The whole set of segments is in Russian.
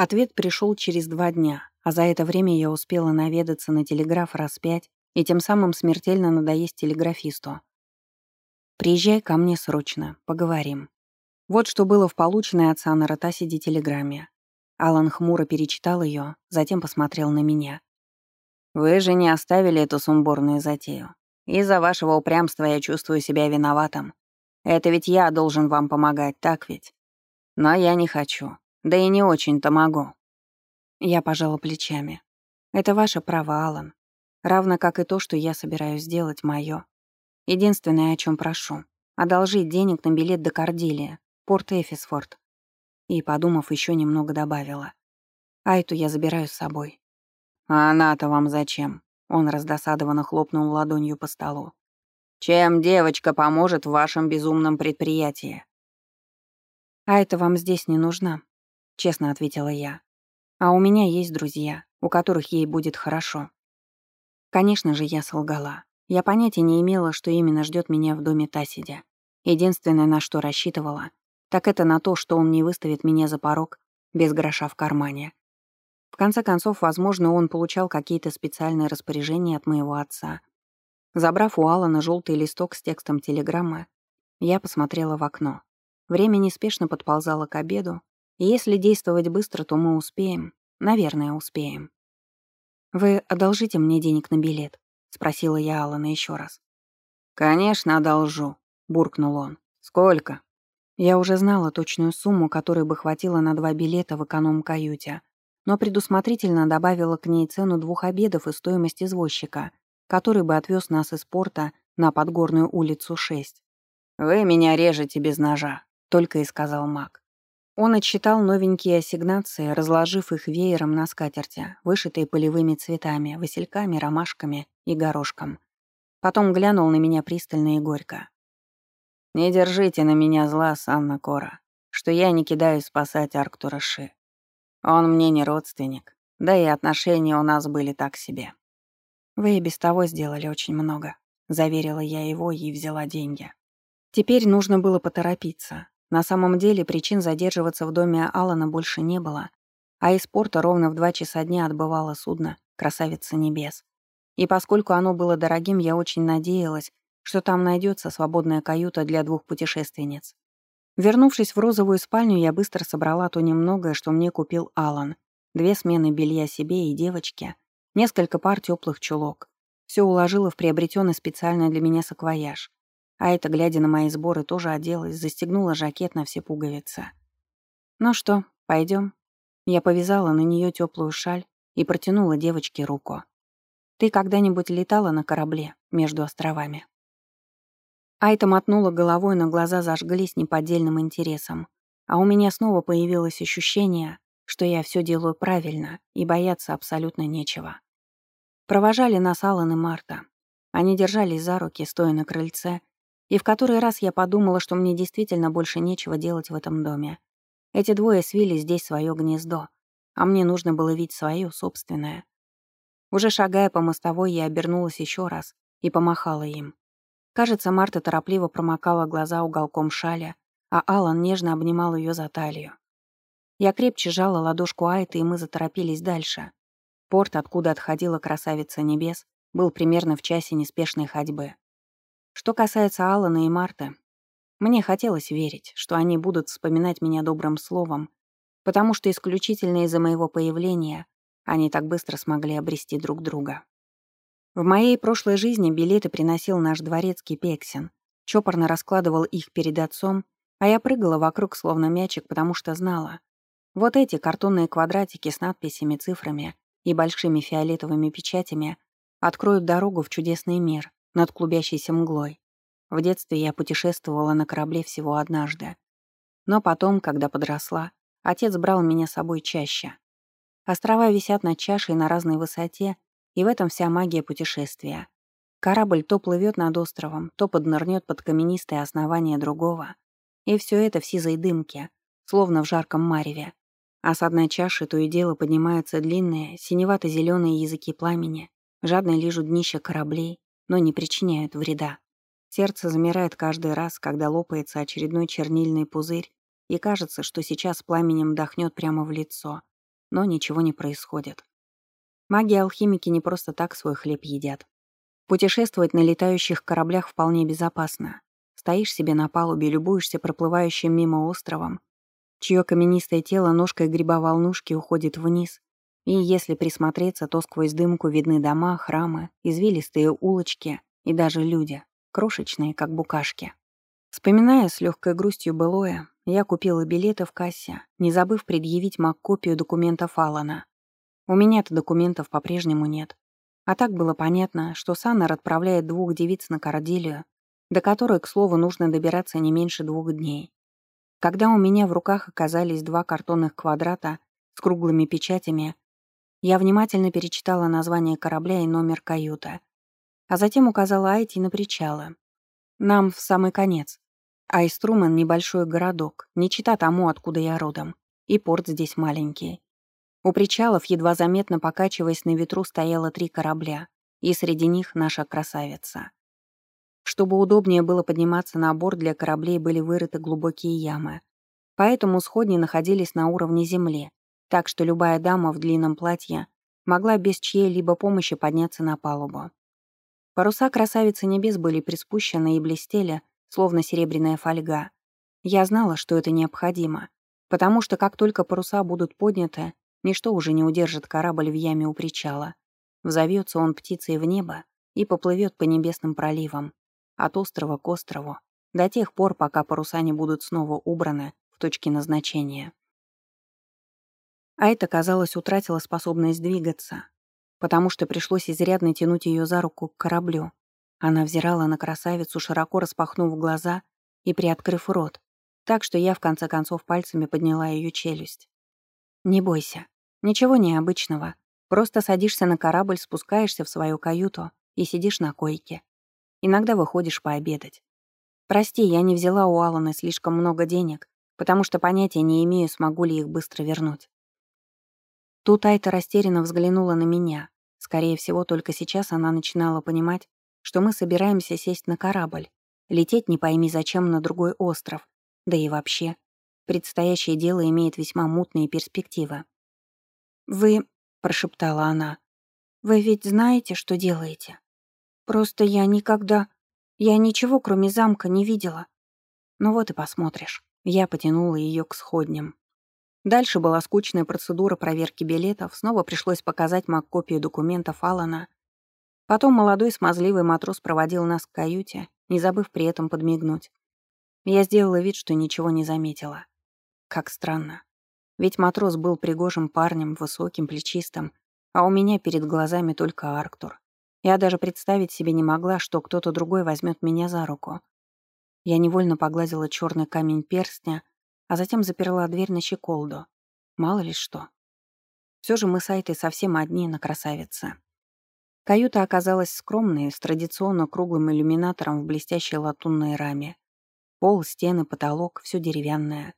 Ответ пришел через два дня, а за это время я успела наведаться на телеграф раз пять и тем самым смертельно надоесть телеграфисту. «Приезжай ко мне срочно, поговорим». Вот что было в полученной от Сана Ротасиди телеграмме. Алан хмуро перечитал ее, затем посмотрел на меня. «Вы же не оставили эту сумбурную затею. Из-за вашего упрямства я чувствую себя виноватым. Это ведь я должен вам помогать, так ведь? Но я не хочу. Да и не очень-то могу». Я пожала плечами. «Это ваше право, Алан. Равно как и то, что я собираюсь сделать, мое. Единственное, о чем прошу — одолжить денег на билет до Кордилия, порт Эфисфорд». И, подумав, еще немного добавила. «А эту я забираю с собой». «А она-то вам зачем?» Он раздосадованно хлопнул ладонью по столу. «Чем девочка поможет в вашем безумном предприятии?» «А это вам здесь не нужно», — честно ответила я. «А у меня есть друзья, у которых ей будет хорошо». Конечно же, я солгала. Я понятия не имела, что именно ждет меня в доме Тасидя. Единственное, на что рассчитывала, так это на то, что он не выставит меня за порог без гроша в кармане. В конце концов, возможно, он получал какие-то специальные распоряжения от моего отца. Забрав у Алана желтый листок с текстом телеграммы, я посмотрела в окно. Время неспешно подползало к обеду, если действовать быстро, то мы успеем. Наверное, успеем. «Вы одолжите мне денег на билет?» — спросила я Алана еще раз. «Конечно, одолжу», — буркнул он. «Сколько?» Я уже знала точную сумму, которой бы хватило на два билета в эконом-каюте, но предусмотрительно добавила к ней цену двух обедов и стоимость извозчика, который бы отвез нас из порта на Подгорную улицу 6. «Вы меня режете без ножа», — только и сказал маг. Он отсчитал новенькие ассигнации, разложив их веером на скатерти, вышитые полевыми цветами, васильками, ромашками и горошком. Потом глянул на меня пристально и горько. «Не держите на меня зла, Санна Кора, что я не кидаюсь спасать Арктура Ши. Он мне не родственник, да и отношения у нас были так себе. Вы и без того сделали очень много, заверила я его и взяла деньги. Теперь нужно было поторопиться. На самом деле причин задерживаться в доме Алана больше не было, а из порта ровно в два часа дня отбывало судно «Красавица небес». И поскольку оно было дорогим, я очень надеялась, что там найдется свободная каюта для двух путешественниц. Вернувшись в розовую спальню, я быстро собрала то немногое, что мне купил Алан. Две смены белья себе и девочке, несколько пар теплых чулок. Все уложила в приобретенный специально для меня саквояж. А это, глядя на мои сборы, тоже оделась, застегнула жакет на все пуговицы. «Ну что, пойдем? Я повязала на нее теплую шаль и протянула девочке руку. «Ты когда-нибудь летала на корабле между островами?» Айта мотнула головой, но глаза зажглись неподдельным интересом. А у меня снова появилось ощущение, что я все делаю правильно и бояться абсолютно нечего. Провожали нас Аллан и Марта. Они держались за руки, стоя на крыльце, и в который раз я подумала, что мне действительно больше нечего делать в этом доме. Эти двое свили здесь свое гнездо, а мне нужно было видеть свое, собственное. Уже шагая по мостовой, я обернулась еще раз и помахала им. Кажется, Марта торопливо промокала глаза уголком шаля, а Алан нежно обнимал ее за талию. Я крепче жала ладошку Айты, и мы заторопились дальше. Порт, откуда отходила красавица небес, был примерно в часе неспешной ходьбы. Что касается Алана и Марты, мне хотелось верить, что они будут вспоминать меня добрым словом, потому что исключительно из-за моего появления они так быстро смогли обрести друг друга. В моей прошлой жизни билеты приносил наш дворецкий Пексин. Чопорно раскладывал их перед отцом, а я прыгала вокруг словно мячик, потому что знала. Вот эти картонные квадратики с надписями, цифрами и большими фиолетовыми печатями откроют дорогу в чудесный мир над клубящейся мглой. В детстве я путешествовала на корабле всего однажды. Но потом, когда подросла, отец брал меня с собой чаще. Острова висят над чашей на разной высоте, и в этом вся магия путешествия. Корабль то плывет над островом, то поднырнет под каменистое основание другого. И все это в сизой дымке, словно в жарком мареве. А с одной чаши то и дело поднимаются длинные, синевато-зеленые языки пламени, жадно лижут днища кораблей, но не причиняют вреда. Сердце замирает каждый раз, когда лопается очередной чернильный пузырь, и кажется, что сейчас пламенем дохнет прямо в лицо. но ничего не происходит. Маги-алхимики не просто так свой хлеб едят. Путешествовать на летающих кораблях вполне безопасно. Стоишь себе на палубе, любуешься проплывающим мимо островом, чье каменистое тело ножкой гриба волнушки уходит вниз, и если присмотреться, то сквозь дымку видны дома, храмы, извилистые улочки и даже люди, крошечные, как букашки. Вспоминая с легкой грустью былое, я купила билеты в кассе, не забыв предъявить Мак копию документов Алана. У меня-то документов по-прежнему нет. А так было понятно, что Саннер отправляет двух девиц на Корделию, до которой, к слову, нужно добираться не меньше двух дней. Когда у меня в руках оказались два картонных квадрата с круглыми печатями, я внимательно перечитала название корабля и номер каюта, а затем указала Айти на причалы. Нам в самый конец. Айструмен — небольшой городок, не чита тому, откуда я родом, и порт здесь маленький. У причалов, едва заметно покачиваясь на ветру, стояло три корабля, и среди них наша красавица. Чтобы удобнее было подниматься на борт, для кораблей были вырыты глубокие ямы. Поэтому сходни находились на уровне земли, так что любая дама в длинном платье могла без чьей-либо помощи подняться на палубу. Паруса красавицы небес были приспущены и блестели, словно серебряная фольга. Я знала, что это необходимо, потому что как только паруса будут подняты, ничто уже не удержит корабль в яме у причала. Взовется он птицей в небо и поплывет по небесным проливам, от острова к острову, до тех пор, пока паруса не будут снова убраны в точке назначения. А это, казалось, утратила способность двигаться, потому что пришлось изрядно тянуть ее за руку к кораблю. Она взирала на красавицу, широко распахнув глаза и приоткрыв рот, так что я в конце концов пальцами подняла ее челюсть. «Не бойся. Ничего необычного. Просто садишься на корабль, спускаешься в свою каюту и сидишь на койке. Иногда выходишь пообедать. Прости, я не взяла у Алана слишком много денег, потому что понятия не имею, смогу ли их быстро вернуть. Тут Айта растерянно взглянула на меня. Скорее всего, только сейчас она начинала понимать, что мы собираемся сесть на корабль, лететь не пойми зачем на другой остров, да и вообще, предстоящее дело имеет весьма мутные перспективы. «Вы...» — прошептала она. «Вы ведь знаете, что делаете?» Просто я никогда... Я ничего, кроме замка, не видела. Ну вот и посмотришь. Я потянула ее к сходням. Дальше была скучная процедура проверки билетов, снова пришлось показать Мак копию документов Алана. Потом молодой смазливый матрос проводил нас к каюте, не забыв при этом подмигнуть. Я сделала вид, что ничего не заметила. Как странно. Ведь матрос был пригожим парнем, высоким, плечистым, а у меня перед глазами только Арктур. Я даже представить себе не могла, что кто-то другой возьмет меня за руку. Я невольно погладила черный камень перстня, а затем заперла дверь на щеколду. Мало ли что. Все же мы с Айтой совсем одни на красавице. Каюта оказалась скромной, с традиционно круглым иллюминатором в блестящей латунной раме. Пол, стены, потолок — все деревянное.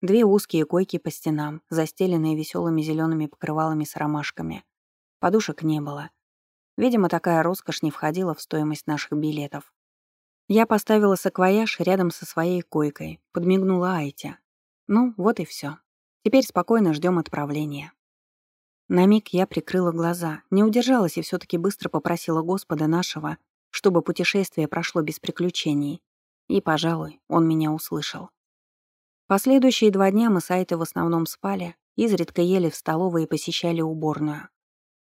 Две узкие койки по стенам, застеленные веселыми зелеными покрывалами с ромашками. Подушек не было — Видимо, такая роскошь не входила в стоимость наших билетов. Я поставила саквояж рядом со своей койкой, подмигнула Айте. Ну, вот и все. Теперь спокойно ждем отправления. На миг я прикрыла глаза, не удержалась и все таки быстро попросила Господа нашего, чтобы путешествие прошло без приключений. И, пожалуй, он меня услышал. Последующие два дня мы с Айтой в основном спали, изредка ели в столовой и посещали уборную.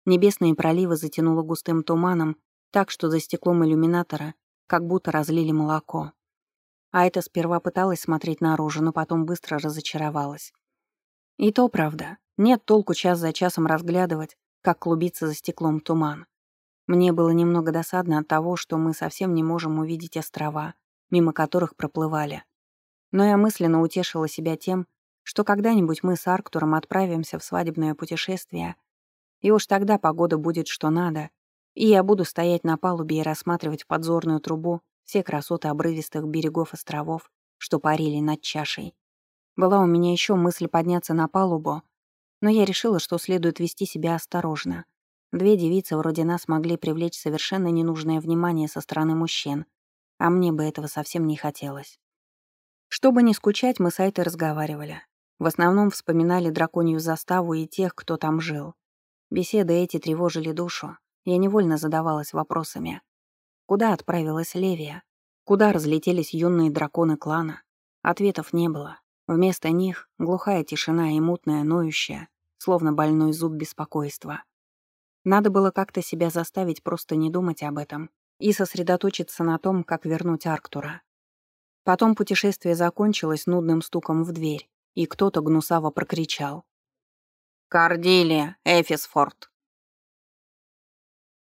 Небесные проливы затянуло густым туманом, так что за стеклом иллюминатора как будто разлили молоко. А это сперва пыталась смотреть наружу, но потом быстро разочаровалась. И то правда. Нет толку час за часом разглядывать, как клубится за стеклом туман. Мне было немного досадно от того, что мы совсем не можем увидеть острова, мимо которых проплывали. Но я мысленно утешила себя тем, что когда-нибудь мы с Арктуром отправимся в свадебное путешествие — и уж тогда погода будет что надо, и я буду стоять на палубе и рассматривать в подзорную трубу все красоты обрывистых берегов островов, что парили над чашей. Была у меня еще мысль подняться на палубу, но я решила, что следует вести себя осторожно. Две девицы вроде нас могли привлечь совершенно ненужное внимание со стороны мужчин, а мне бы этого совсем не хотелось. Чтобы не скучать, мы с Айтой разговаривали. В основном вспоминали драконью заставу и тех, кто там жил. Беседы эти тревожили душу. Я невольно задавалась вопросами. Куда отправилась Левия? Куда разлетелись юные драконы клана? Ответов не было. Вместо них глухая тишина и мутная, ноющая, словно больной зуб беспокойства. Надо было как-то себя заставить просто не думать об этом и сосредоточиться на том, как вернуть Арктура. Потом путешествие закончилось нудным стуком в дверь, и кто-то гнусаво прокричал. «Кордилия, Эфисфорд!»